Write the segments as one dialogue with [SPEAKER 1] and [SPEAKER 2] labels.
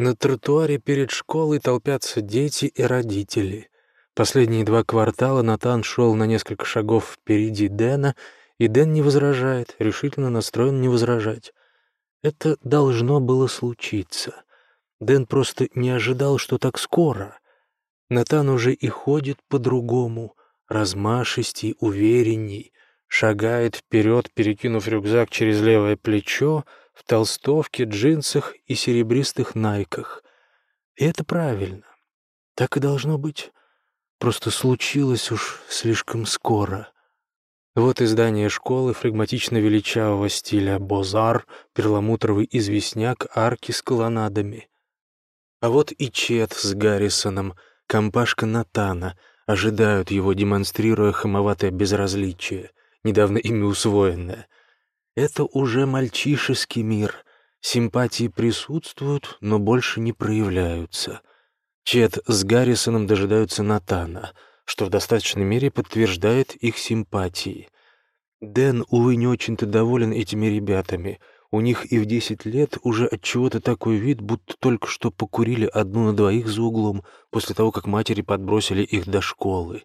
[SPEAKER 1] На тротуаре перед школой толпятся дети и родители. Последние два квартала Натан шел на несколько шагов впереди Дэна, и Дэн не возражает, решительно настроен не возражать. Это должно было случиться. Дэн просто не ожидал, что так скоро. Натан уже и ходит по-другому, размашистей, уверенней, шагает вперед, перекинув рюкзак через левое плечо, в толстовке, джинсах и серебристых найках. И это правильно. Так и должно быть. Просто случилось уж слишком скоро. Вот издание школы флегматично-величавого стиля «Бозар», перламутровый известняк, арки с колоннадами. А вот и Чет с Гаррисоном, компашка Натана, ожидают его, демонстрируя хамоватое безразличие, недавно ими усвоенное — это уже мальчишеский мир. Симпатии присутствуют, но больше не проявляются. Чет с Гаррисоном дожидаются Натана, что в достаточной мере подтверждает их симпатии. Дэн, увы, не очень-то доволен этими ребятами. У них и в десять лет уже от чего-то такой вид, будто только что покурили одну на двоих за углом после того, как матери подбросили их до школы.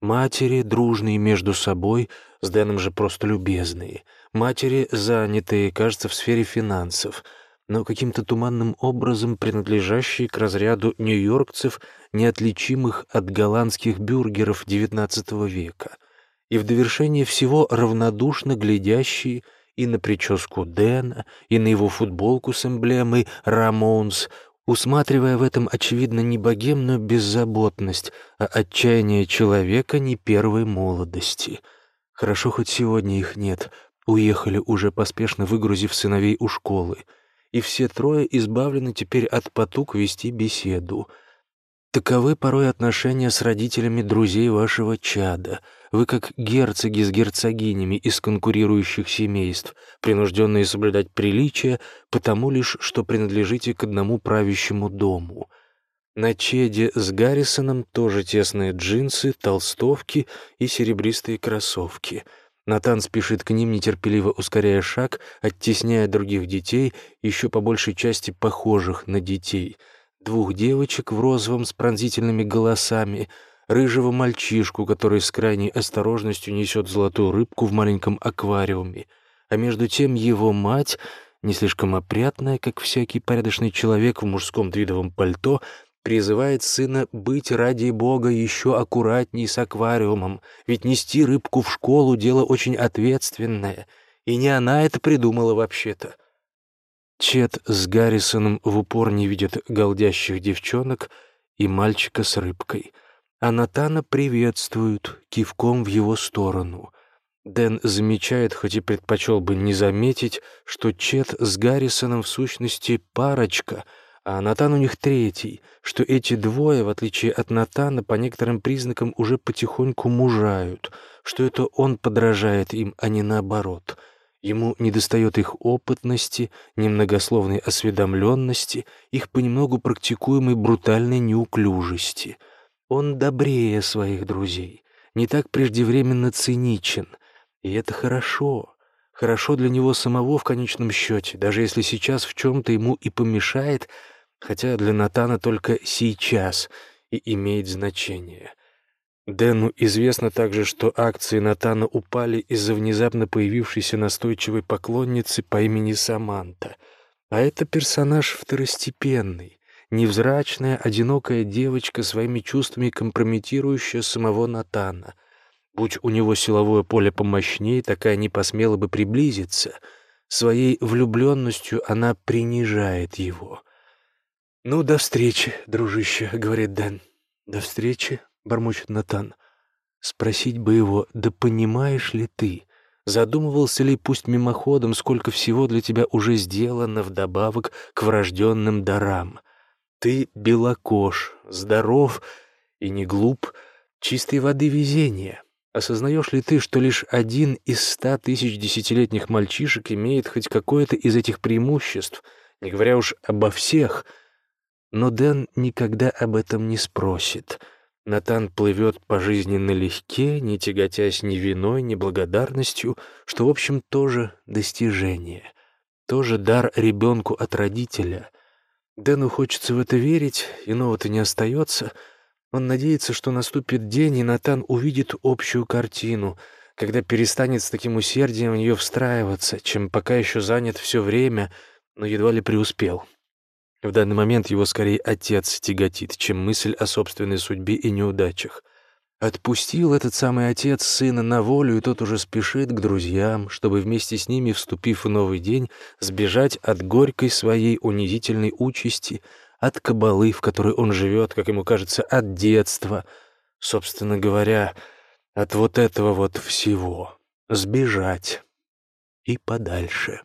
[SPEAKER 1] Матери, дружные между собой, с Дэном же просто любезные — Матери занятые, кажется, в сфере финансов, но каким-то туманным образом принадлежащие к разряду нью-йоркцев, неотличимых от голландских бюргеров XIX века, и в довершение всего равнодушно глядящие и на прическу Дэна, и на его футболку с эмблемой «Рамонс», усматривая в этом, очевидно, не богемную беззаботность, а отчаяние человека не первой молодости. Хорошо, хоть сегодня их нет — уехали уже поспешно выгрузив сыновей у школы, и все трое избавлены теперь от потуг вести беседу. Таковы порой отношения с родителями друзей вашего чада. Вы как герцоги с герцогинями из конкурирующих семейств, принужденные соблюдать приличия, потому лишь, что принадлежите к одному правящему дому. На чеде с Гаррисоном тоже тесные джинсы, толстовки и серебристые кроссовки — Натан спешит к ним, нетерпеливо ускоряя шаг, оттесняя других детей, еще по большей части похожих на детей. Двух девочек в розовом с пронзительными голосами, рыжего мальчишку, который с крайней осторожностью несет золотую рыбку в маленьком аквариуме. А между тем его мать, не слишком опрятная, как всякий порядочный человек в мужском твидовом пальто, призывает сына быть ради Бога еще аккуратней с аквариумом, ведь нести рыбку в школу — дело очень ответственное, и не она это придумала вообще-то. Чет с Гаррисоном в упор не видят голдящих девчонок и мальчика с рыбкой, а Натана приветствуют кивком в его сторону. Дэн замечает, хоть и предпочел бы не заметить, что Чет с Гаррисоном в сущности парочка — а Натан у них третий, что эти двое, в отличие от Натана, по некоторым признакам уже потихоньку мужают, что это он подражает им, а не наоборот. Ему недостает их опытности, немногословной осведомленности, их понемногу практикуемой брутальной неуклюжести. Он добрее своих друзей, не так преждевременно циничен, и это хорошо. Хорошо для него самого в конечном счете, даже если сейчас в чем-то ему и помешает — хотя для Натана только сейчас и имеет значение. Дэну известно также, что акции Натана упали из-за внезапно появившейся настойчивой поклонницы по имени Саманта. А это персонаж второстепенный, невзрачная, одинокая девочка своими чувствами компрометирующая самого Натана. Будь у него силовое поле помощнее, такая не посмела бы приблизиться. Своей влюбленностью она принижает его — «Ну, до встречи, дружище», — говорит Дэн. «До встречи», — бормочет Натан. Спросить бы его, да понимаешь ли ты, задумывался ли пусть мимоходом, сколько всего для тебя уже сделано вдобавок к врожденным дарам. Ты белокож, здоров и не глуп, чистой воды везения. Осознаешь ли ты, что лишь один из ста тысяч десятилетних мальчишек имеет хоть какое-то из этих преимуществ, не говоря уж обо всех — но Дэн никогда об этом не спросит. Натан плывет по жизни налегке, не тяготясь ни виной, ни благодарностью, что, в общем, тоже достижение, тоже дар ребенку от родителя. Дэну хочется в это верить, иного-то не остается. Он надеется, что наступит день, и Натан увидит общую картину, когда перестанет с таким усердием в нее встраиваться, чем пока еще занят все время, но едва ли преуспел. В данный момент его скорее отец тяготит, чем мысль о собственной судьбе и неудачах. Отпустил этот самый отец сына на волю, и тот уже спешит к друзьям, чтобы вместе с ними, вступив в новый день, сбежать от горькой своей унизительной участи, от кабалы, в которой он живет, как ему кажется, от детства, собственно говоря, от вот этого вот всего. Сбежать и подальше.